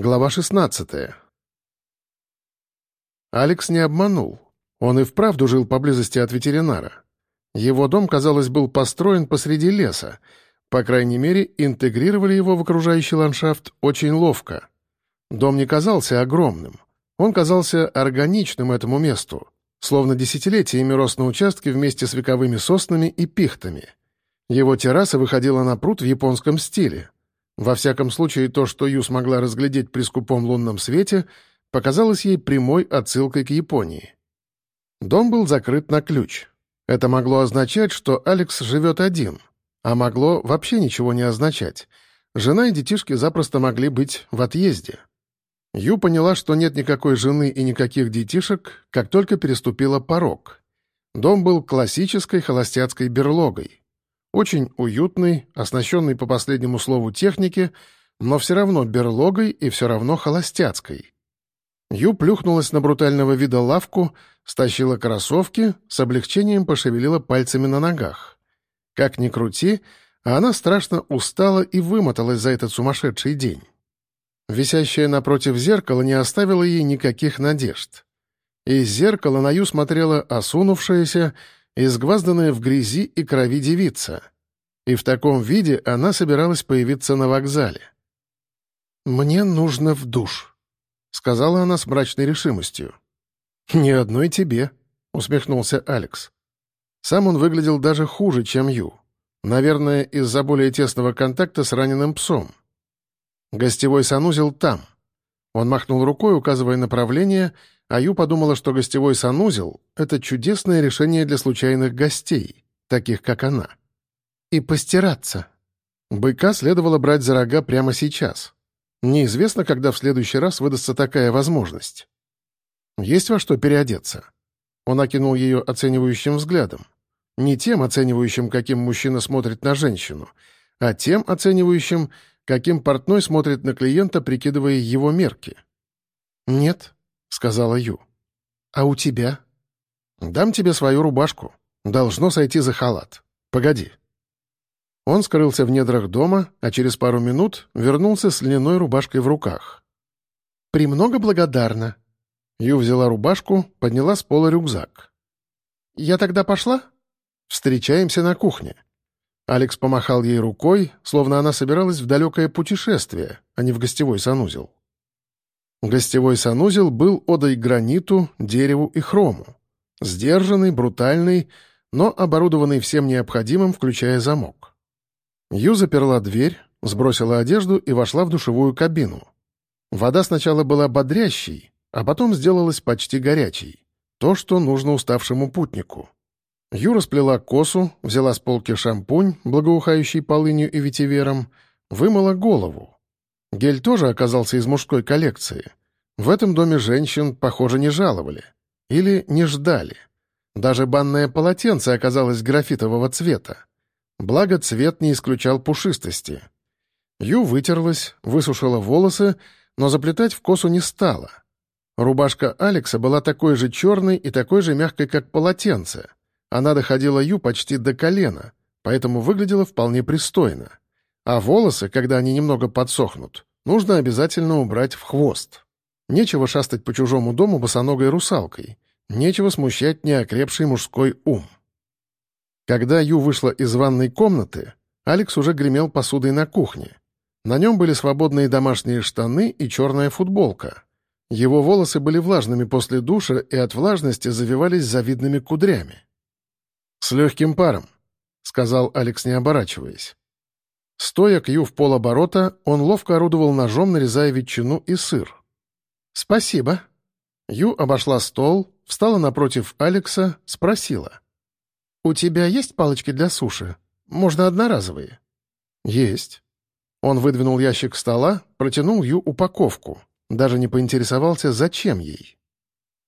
Глава 16. Алекс не обманул. Он и вправду жил поблизости от ветеринара. Его дом, казалось, был построен посреди леса. По крайней мере, интегрировали его в окружающий ландшафт очень ловко. Дом не казался огромным. Он казался органичным этому месту, словно десятилетиями рос на участке вместе с вековыми соснами и пихтами. Его терраса выходила на пруд в японском стиле — во всяком случае, то, что Ю смогла разглядеть при скупом лунном свете, показалось ей прямой отсылкой к Японии. Дом был закрыт на ключ. Это могло означать, что Алекс живет один, а могло вообще ничего не означать. Жена и детишки запросто могли быть в отъезде. Ю поняла, что нет никакой жены и никаких детишек, как только переступила порог. Дом был классической холостяцкой берлогой. Очень уютный, оснащенный по последнему слову техники, но все равно берлогой и все равно холостяцкой. Ю плюхнулась на брутального вида лавку, стащила кроссовки, с облегчением пошевелила пальцами на ногах. Как ни крути, она страшно устала и вымоталась за этот сумасшедший день. Висящее напротив зеркало не оставило ей никаких надежд. Из зеркала на Ю смотрела осунувшаяся, изгвазданная в грязи и крови девица. И в таком виде она собиралась появиться на вокзале. «Мне нужно в душ», — сказала она с мрачной решимостью. «Ни одной тебе», — усмехнулся Алекс. Сам он выглядел даже хуже, чем Ю. Наверное, из-за более тесного контакта с раненым псом. Гостевой санузел там. Он махнул рукой, указывая направление, а Ю подумала, что гостевой санузел — это чудесное решение для случайных гостей, таких как она. И постираться. Быка следовало брать за рога прямо сейчас. Неизвестно, когда в следующий раз выдастся такая возможность. Есть во что переодеться. Он окинул ее оценивающим взглядом. Не тем оценивающим, каким мужчина смотрит на женщину, а тем оценивающим, каким портной смотрит на клиента, прикидывая его мерки. «Нет», — сказала Ю. «А у тебя?» «Дам тебе свою рубашку. Должно сойти за халат. Погоди». Он скрылся в недрах дома, а через пару минут вернулся с льняной рубашкой в руках. «Премного благодарна». Ю взяла рубашку, подняла с пола рюкзак. «Я тогда пошла?» «Встречаемся на кухне». Алекс помахал ей рукой, словно она собиралась в далекое путешествие, а не в гостевой санузел. Гостевой санузел был одой граниту, дереву и хрому. Сдержанный, брутальный, но оборудованный всем необходимым, включая замок. Ю заперла дверь, сбросила одежду и вошла в душевую кабину. Вода сначала была бодрящей, а потом сделалась почти горячей. То, что нужно уставшему путнику. Ю расплела косу, взяла с полки шампунь, благоухающий полынью и ветивером, вымыла голову. Гель тоже оказался из мужской коллекции. В этом доме женщин, похоже, не жаловали. Или не ждали. Даже банное полотенце оказалось графитового цвета. Благо, цвет не исключал пушистости. Ю вытерлась, высушила волосы, но заплетать в косу не стала. Рубашка Алекса была такой же черной и такой же мягкой, как полотенце. Она доходила Ю почти до колена, поэтому выглядела вполне пристойно. А волосы, когда они немного подсохнут, нужно обязательно убрать в хвост. Нечего шастать по чужому дому босоногой русалкой. Нечего смущать неокрепший мужской ум. Когда Ю вышла из ванной комнаты, Алекс уже гремел посудой на кухне. На нем были свободные домашние штаны и черная футболка. Его волосы были влажными после душа и от влажности завивались завидными кудрями. «С легким паром», — сказал Алекс, не оборачиваясь. Стоя к Ю в полоборота, он ловко орудовал ножом, нарезая ветчину и сыр. «Спасибо». Ю обошла стол, встала напротив Алекса, спросила. «У тебя есть палочки для суши? Можно одноразовые?» «Есть». Он выдвинул ящик стола, протянул Ю упаковку. Даже не поинтересовался, зачем ей.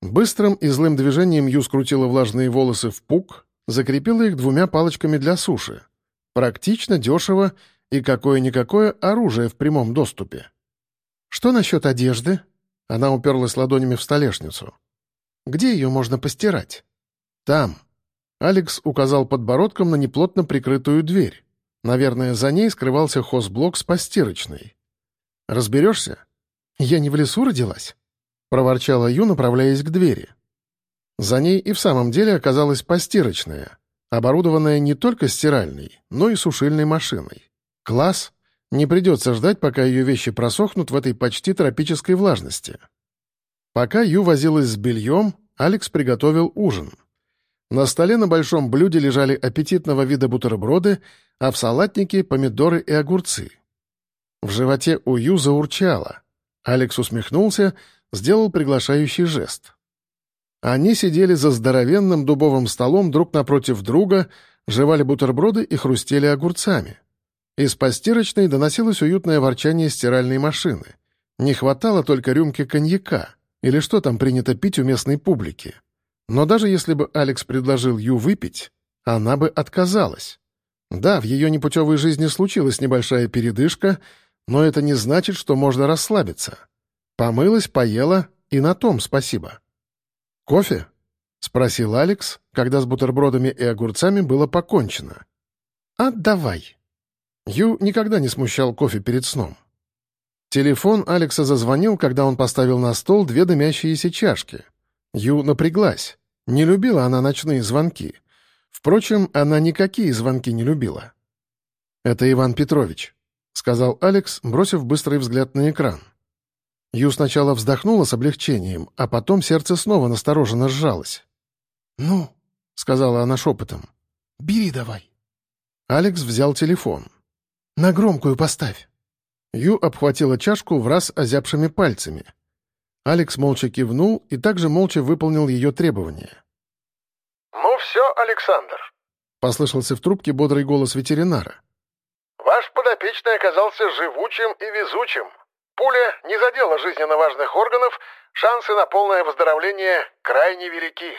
Быстрым и злым движением Ю скрутила влажные волосы в пук, закрепила их двумя палочками для суши. Практично, дешево и какое-никакое оружие в прямом доступе. «Что насчет одежды?» Она уперлась ладонями в столешницу. «Где ее можно постирать?» «Там». Алекс указал подбородком на неплотно прикрытую дверь. Наверное, за ней скрывался хозблок с постирочной. «Разберешься?» Я не в лесу родилась?» — проворчала Ю, направляясь к двери. За ней и в самом деле оказалась постирочная, оборудованная не только стиральной, но и сушильной машиной. Класс! Не придется ждать, пока ее вещи просохнут в этой почти тропической влажности. Пока Ю возилась с бельем, Алекс приготовил ужин. На столе на большом блюде лежали аппетитного вида бутерброды, а в салатнике — помидоры и огурцы. В животе у Ю заурчало. Алекс усмехнулся, сделал приглашающий жест. Они сидели за здоровенным дубовым столом друг напротив друга, жевали бутерброды и хрустели огурцами. Из постирочной доносилось уютное ворчание стиральной машины. Не хватало только рюмки коньяка, или что там принято пить у местной публики. Но даже если бы Алекс предложил Ю выпить, она бы отказалась. Да, в ее непутевой жизни случилась небольшая передышка, но это не значит, что можно расслабиться. Помылась, поела, и на том спасибо. «Кофе?» — спросил Алекс, когда с бутербродами и огурцами было покончено. «Отдавай». Ю никогда не смущал кофе перед сном. Телефон Алекса зазвонил, когда он поставил на стол две дымящиеся чашки. Ю напряглась. Не любила она ночные звонки. Впрочем, она никакие звонки не любила. «Это Иван Петрович», — сказал Алекс, бросив быстрый взгляд на экран. Ю сначала вздохнула с облегчением, а потом сердце снова настороженно сжалось. «Ну», — сказала она шепотом, — «бери давай». Алекс взял телефон. «На громкую поставь». Ю обхватила чашку в раз озябшими пальцами. Алекс молча кивнул и также молча выполнил ее требования. «Ну все, Александр», — послышался в трубке бодрый голос ветеринара. «Ваш подопечный оказался живучим и везучим. Пуля не задела жизненно важных органов, шансы на полное выздоровление крайне велики.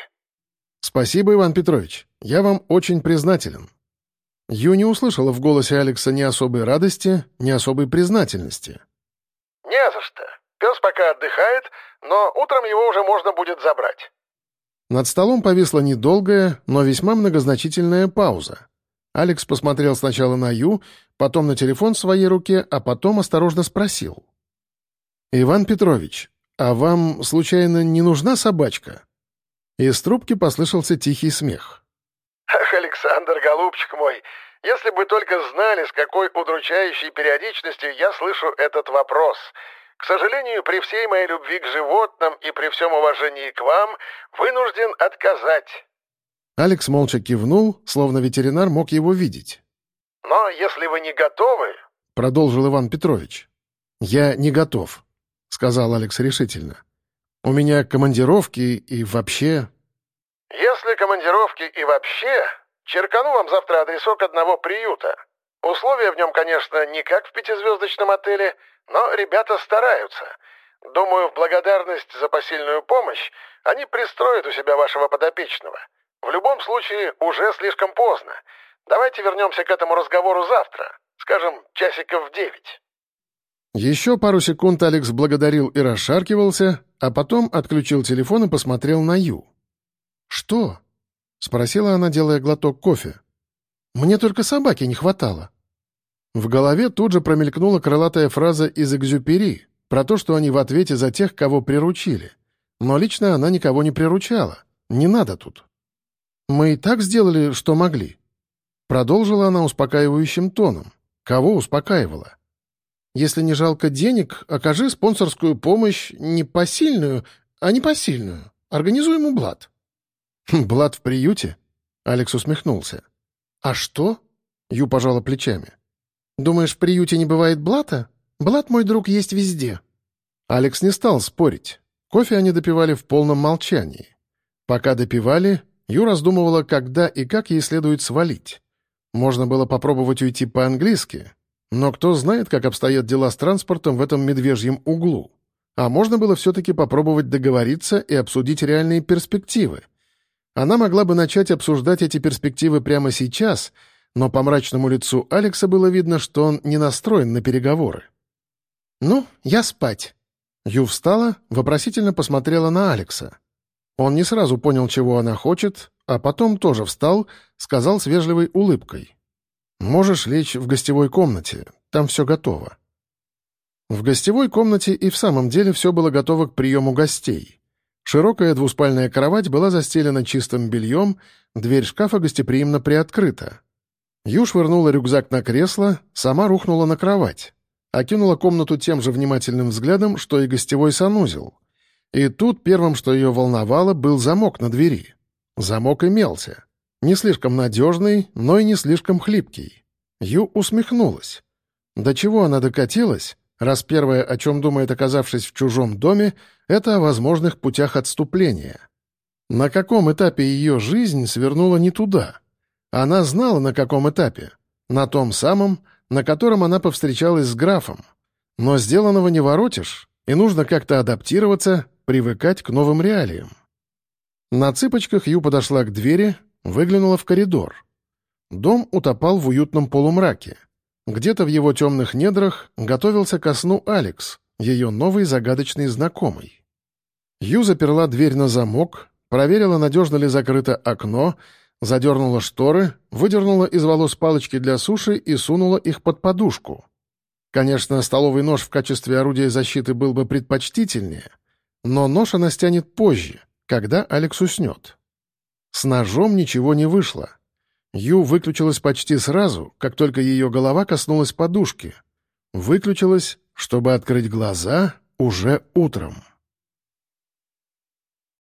Спасибо, Иван Петрович. Я вам очень признателен. Ю не услышала в голосе Алекса ни особой радости, ни особой признательности. «Не за что. Пес пока отдыхает, но утром его уже можно будет забрать». Над столом повисла недолгая, но весьма многозначительная пауза. Алекс посмотрел сначала на Ю, потом на телефон в своей руке, а потом осторожно спросил. «Иван Петрович, а вам, случайно, не нужна собачка?» Из трубки послышался тихий смех. «Ах, Александр, голубчик мой, если бы только знали, с какой удручающей периодичностью я слышу этот вопрос. К сожалению, при всей моей любви к животным и при всем уважении к вам, вынужден отказать». Алекс молча кивнул, словно ветеринар мог его видеть. «Но если вы не готовы...» — продолжил Иван Петрович. «Я не готов», — сказал Алекс решительно. «У меня командировки и вообще...» «Если командировки и вообще, черкану вам завтра адресок одного приюта. Условия в нем, конечно, не как в пятизвездочном отеле, но ребята стараются. Думаю, в благодарность за посильную помощь они пристроят у себя вашего подопечного. В любом случае, уже слишком поздно. Давайте вернемся к этому разговору завтра, скажем, часиков в девять». Еще пару секунд Алекс благодарил и расшаркивался, а потом отключил телефон и посмотрел на Ю. «Что?» — спросила она, делая глоток кофе. «Мне только собаки не хватало». В голове тут же промелькнула крылатая фраза из «Экзюпери» про то, что они в ответе за тех, кого приручили. Но лично она никого не приручала. Не надо тут. «Мы и так сделали, что могли». Продолжила она успокаивающим тоном. Кого успокаивала? Если не жалко денег, окажи спонсорскую помощь не посильную, а не посильную. Организуй ему блат». «Хм, «Блат в приюте?» — Алекс усмехнулся. «А что?» — Ю пожала плечами. «Думаешь, в приюте не бывает блата? Блат, мой друг, есть везде». Алекс не стал спорить. Кофе они допивали в полном молчании. Пока допивали, Ю раздумывала, когда и как ей следует свалить. Можно было попробовать уйти по-английски, но кто знает, как обстоят дела с транспортом в этом медвежьем углу. А можно было все-таки попробовать договориться и обсудить реальные перспективы. Она могла бы начать обсуждать эти перспективы прямо сейчас, но по мрачному лицу Алекса было видно, что он не настроен на переговоры. «Ну, я спать». Ю встала, вопросительно посмотрела на Алекса. Он не сразу понял, чего она хочет, а потом тоже встал, сказал с вежливой улыбкой. «Можешь лечь в гостевой комнате, там все готово». В гостевой комнате и в самом деле все было готово к приему гостей. Широкая двуспальная кровать была застелена чистым бельем, дверь шкафа гостеприимно приоткрыта. Ю швырнула рюкзак на кресло, сама рухнула на кровать. Окинула комнату тем же внимательным взглядом, что и гостевой санузел. И тут первым, что ее волновало, был замок на двери. Замок имелся. Не слишком надежный, но и не слишком хлипкий. Ю усмехнулась. До чего она докатилась, раз первое, о чем думает, оказавшись в чужом доме, это о возможных путях отступления. На каком этапе ее жизнь свернула не туда? Она знала, на каком этапе. На том самом, на котором она повстречалась с графом. Но сделанного не воротишь, и нужно как-то адаптироваться, привыкать к новым реалиям. На цыпочках Ю подошла к двери, выглянула в коридор. Дом утопал в уютном полумраке. Где-то в его темных недрах готовился ко сну Алекс, ее новый загадочный знакомый. Ю заперла дверь на замок, проверила, надежно ли закрыто окно, задернула шторы, выдернула из волос палочки для суши и сунула их под подушку. Конечно, столовый нож в качестве орудия защиты был бы предпочтительнее, но нож она стянет позже, когда Алекс уснет. С ножом ничего не вышло. Ю выключилась почти сразу, как только ее голова коснулась подушки. Выключилась, чтобы открыть глаза уже утром.